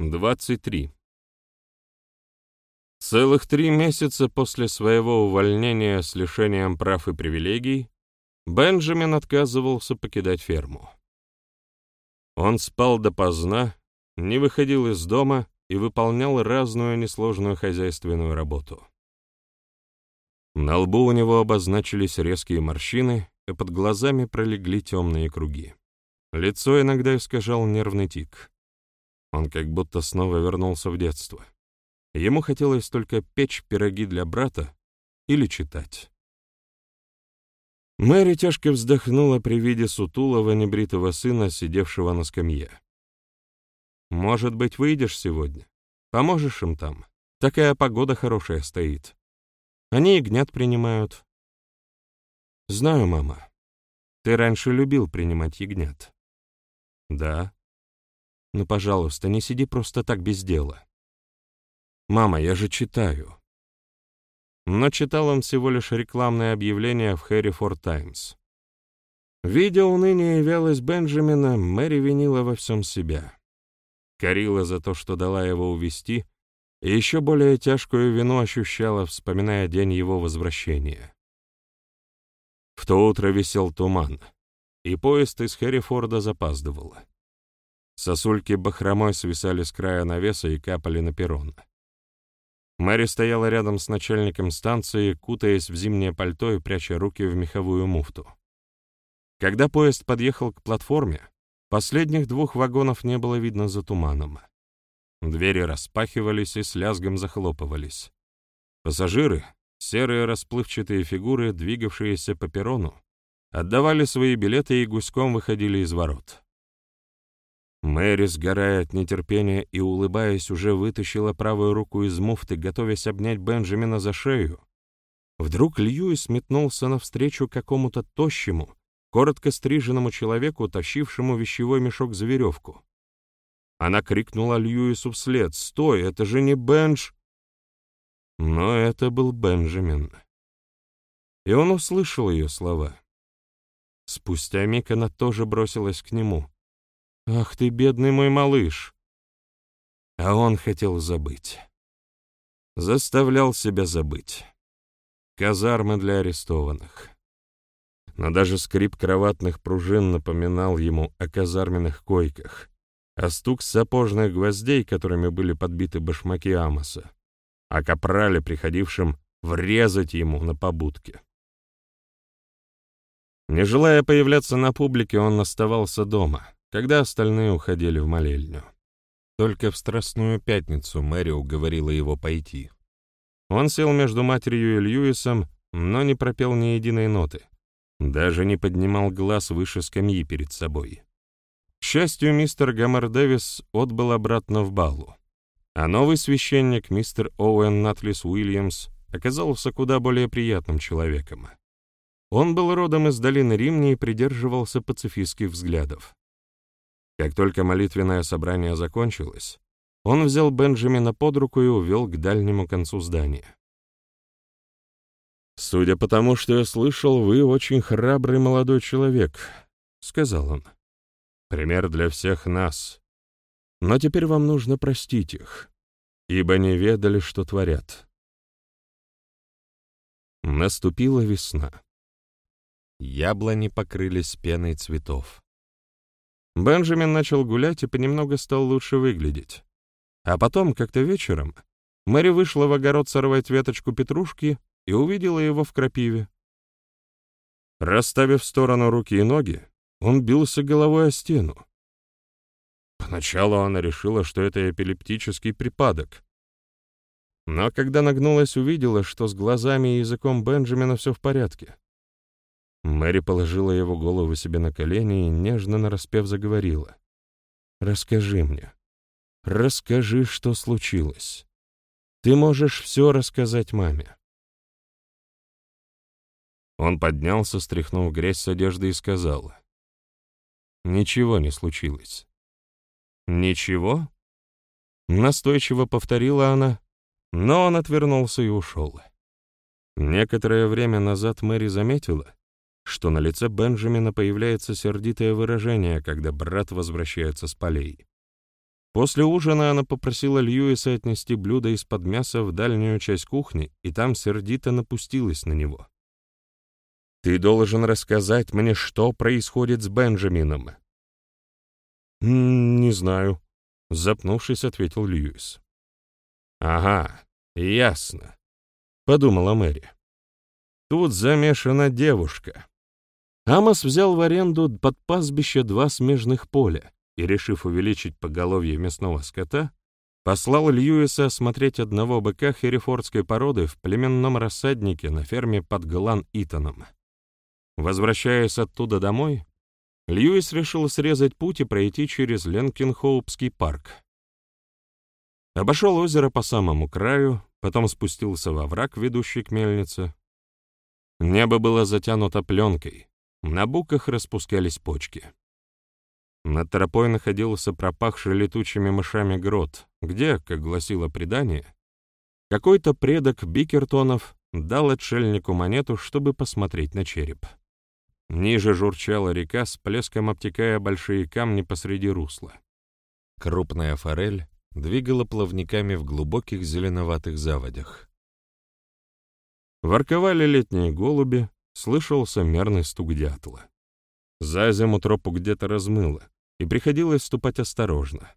23. Целых три месяца после своего увольнения с лишением прав и привилегий Бенджамин отказывался покидать ферму. Он спал допоздна, не выходил из дома и выполнял разную несложную хозяйственную работу. На лбу у него обозначились резкие морщины, и под глазами пролегли темные круги. Лицо иногда искажал нервный тик. Он как будто снова вернулся в детство. Ему хотелось только печь пироги для брата или читать. Мэри тяжко вздохнула при виде сутулого небритого сына, сидевшего на скамье. «Может быть, выйдешь сегодня? Поможешь им там? Такая погода хорошая стоит. Они ягнят принимают». «Знаю, мама. Ты раньше любил принимать ягнят». «Да». «Ну, пожалуйста, не сиди просто так без дела». «Мама, я же читаю». Но читал он всего лишь рекламное объявление в Хэррифорд Таймс. Видя уныние и вялость Бенджамина, Мэри винила во всем себя. Корила за то, что дала его увести, и еще более тяжкую вину ощущала, вспоминая день его возвращения. В то утро висел туман, и поезд из Хэррифорда запаздывал. Сосульки бахромой свисали с края навеса и капали на перрон. Мэри стояла рядом с начальником станции, кутаясь в зимнее пальто и пряча руки в меховую муфту. Когда поезд подъехал к платформе, последних двух вагонов не было видно за туманом. Двери распахивались и с лязгом захлопывались. Пассажиры, серые расплывчатые фигуры, двигавшиеся по перрону, отдавали свои билеты и гуськом выходили из ворот. Мэри, сгорая от нетерпения и улыбаясь, уже вытащила правую руку из муфты, готовясь обнять Бенджамина за шею. Вдруг Льюис метнулся навстречу какому-то тощему, коротко стриженному человеку, тащившему вещевой мешок за веревку. Она крикнула Льюису вслед «Стой, это же не Бенж!» Но это был Бенджамин. И он услышал ее слова. Спустя миг она тоже бросилась к нему — «Ах ты, бедный мой малыш!» А он хотел забыть. Заставлял себя забыть. Казармы для арестованных. Но даже скрип кроватных пружин напоминал ему о казарменных койках, а стук сапожных гвоздей, которыми были подбиты башмаки Амоса, о капрале, приходившем врезать ему на побудке. Не желая появляться на публике, он оставался дома — когда остальные уходили в молельню. Только в Страстную Пятницу Мэри уговорила его пойти. Он сел между матерью и Льюисом, но не пропел ни единой ноты. Даже не поднимал глаз выше скамьи перед собой. К счастью, мистер Гаммер Дэвис отбыл обратно в балу, а новый священник, мистер Оуэн Натлис Уильямс, оказался куда более приятным человеком. Он был родом из долины Римни и придерживался пацифистских взглядов. Как только молитвенное собрание закончилось, он взял Бенджамина под руку и увел к дальнему концу здания. «Судя по тому, что я слышал, вы очень храбрый молодой человек», — сказал он. «Пример для всех нас. Но теперь вам нужно простить их, ибо не ведали, что творят». Наступила весна. Яблони покрылись пеной цветов. Бенджамин начал гулять и понемногу стал лучше выглядеть. А потом, как-то вечером, Мэри вышла в огород сорвать веточку петрушки и увидела его в крапиве. Расставив в сторону руки и ноги, он бился головой о стену. Поначалу она решила, что это эпилептический припадок. Но когда нагнулась, увидела, что с глазами и языком Бенджамина все в порядке. Мэри положила его голову себе на колени и нежно нараспев заговорила. «Расскажи мне. Расскажи, что случилось. Ты можешь все рассказать маме». Он поднялся, стряхнув грязь с одежды и сказал. «Ничего не случилось». «Ничего?» Настойчиво повторила она, но он отвернулся и ушел. Некоторое время назад Мэри заметила, что на лице Бенджамина появляется сердитое выражение, когда брат возвращается с полей. После ужина она попросила Льюиса отнести блюдо из-под мяса в дальнюю часть кухни, и там сердито напустилась на него. «Ты должен рассказать мне, что происходит с Бенджамином». «Не знаю», — запнувшись, ответил Льюис. «Ага, ясно», — подумала Мэри. «Тут замешана девушка». Амос взял в аренду под пастбище два смежных поля и, решив увеличить поголовье мясного скота, послал Льюиса осмотреть одного быка херефордской породы в племенном рассаднике на ферме под Голан-Итоном. Возвращаясь оттуда домой, Льюис решил срезать путь и пройти через Ленкинхоупский парк. Обошел озеро по самому краю, потом спустился во враг, ведущий к мельнице. Небо было затянуто пленкой, на буках распускались почки. Над тропой находился пропахший летучими мышами грот, где, как гласило предание, какой-то предок Бикертонов дал отшельнику монету, чтобы посмотреть на череп. Ниже журчала река, с плеском обтекая большие камни посреди русла. Крупная форель двигала плавниками в глубоких зеленоватых заводях. Ворковали летние голуби, слышался мерный стук дятла. За зиму тропу где-то размыло, и приходилось ступать осторожно.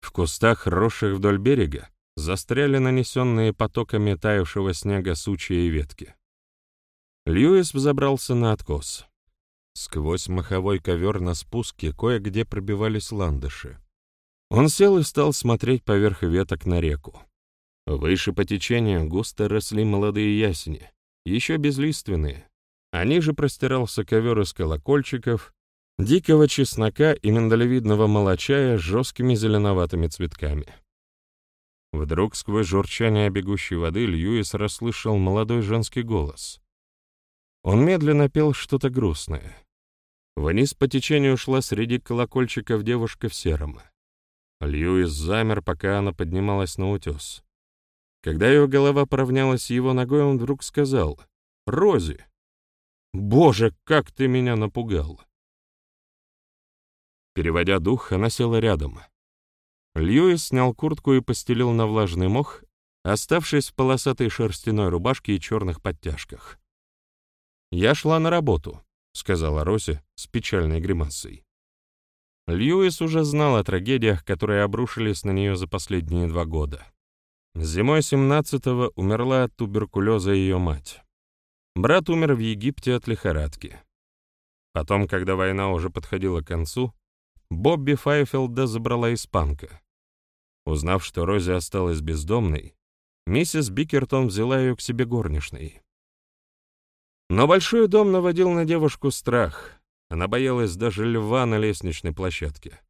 В кустах, росших вдоль берега, застряли нанесенные потоками таявшего снега сучья и ветки. Льюис взобрался на откос. Сквозь маховой ковер на спуске кое-где пробивались ландыши. Он сел и стал смотреть поверх веток на реку. Выше по течению густо росли молодые ясени, еще безлиственные. А ниже простирался ковер из колокольчиков, дикого чеснока и миндалевидного молочая с жесткими зеленоватыми цветками. Вдруг сквозь журчание бегущей воды Льюис расслышал молодой женский голос. Он медленно пел что-то грустное. Вниз по течению шла среди колокольчиков девушка в сером. Льюис замер, пока она поднималась на утес. Когда ее голова поравнялась его ногой, он вдруг сказал «Рози! Боже, как ты меня напугал!» Переводя дух, она села рядом. Льюис снял куртку и постелил на влажный мох, оставшись в полосатой шерстяной рубашке и черных подтяжках. «Я шла на работу», — сказала Роси с печальной гримасой. Льюис уже знал о трагедиях, которые обрушились на нее за последние два года. Зимой 17-го умерла от туберкулеза ее мать. Брат умер в Египте от лихорадки. Потом, когда война уже подходила к концу, Бобби Файфилда забрала испанка. Узнав, что Рози осталась бездомной, миссис Бикертон взяла ее к себе горничной. Но большой дом наводил на девушку страх. Она боялась даже льва на лестничной площадке.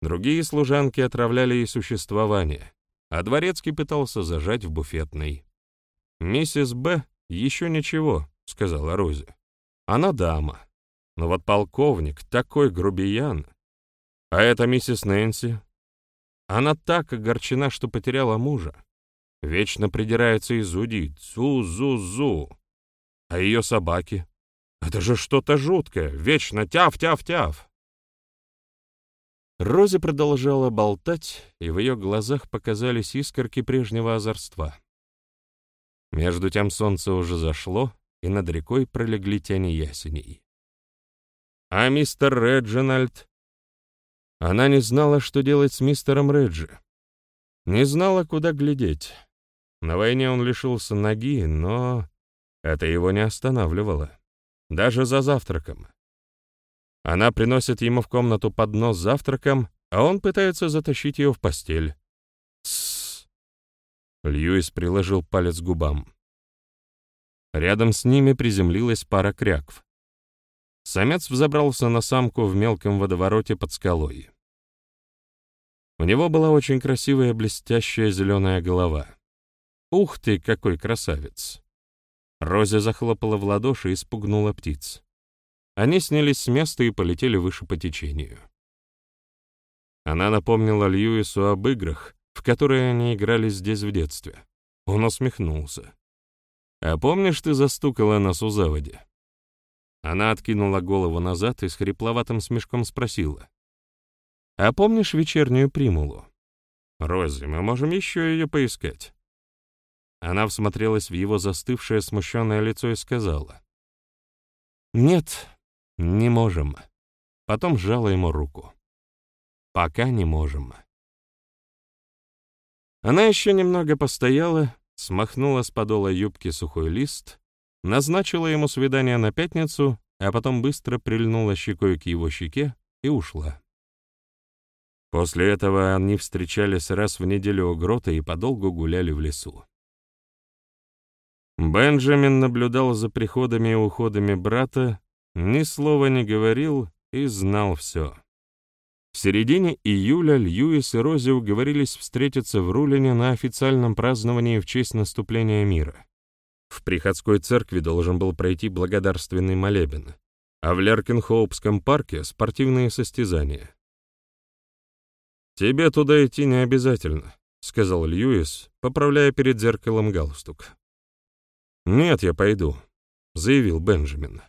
Другие служанки отравляли ей существование, а дворецкий пытался зажать в буфетной. «Миссис Б. еще ничего», — сказала Рози. «Она дама. Но вот полковник такой грубиян. А это миссис Нэнси. Она так огорчена, что потеряла мужа. Вечно придирается и зудит. Зу-зу-зу. А ее собаки? Это же что-то жуткое. Вечно тяв-тяв-тяв. Рози продолжала болтать, и в ее глазах показались искорки прежнего озорства. Между тем солнце уже зашло, и над рекой пролегли тени ясеней. А мистер Реджинальд она не знала, что делать с мистером Реджи. Не знала, куда глядеть. На войне он лишился ноги, но это его не останавливало. Даже за завтраком. Она приносит ему в комнату поднос с завтраком, а он пытается затащить ее в постель. Льюис приложил палец к губам. Рядом с ними приземлилась пара крякв. Самец взобрался на самку в мелком водовороте под скалой. У него была очень красивая блестящая зеленая голова. «Ух ты, какой красавец!» Рози захлопала в ладоши и спугнула птиц. Они снялись с места и полетели выше по течению. Она напомнила Льюису об играх, в которые они играли здесь в детстве. Он усмехнулся. «А помнишь, ты застукала нас у заводи?» Она откинула голову назад и с хрипловатым смешком спросила. А помнишь вечернюю примулу? Рози, мы можем еще ее поискать». Она всмотрелась в его застывшее смущенное лицо и сказала. «Нет, не можем». Потом сжала ему руку. «Пока не можем». Она еще немного постояла, смахнула с подола юбки сухой лист, назначила ему свидание на пятницу, а потом быстро прильнула щекой к его щеке и ушла. После этого они встречались раз в неделю у грота и подолгу гуляли в лесу. Бенджамин наблюдал за приходами и уходами брата, ни слова не говорил и знал все. В середине июля Льюис и Рози уговорились встретиться в Рулине на официальном праздновании в честь наступления мира. В приходской церкви должен был пройти благодарственный молебен, а в Леркенхоупском парке — спортивные состязания. «Тебе туда идти не обязательно», — сказал Льюис, поправляя перед зеркалом галстук. «Нет, я пойду», — заявил Бенджамин.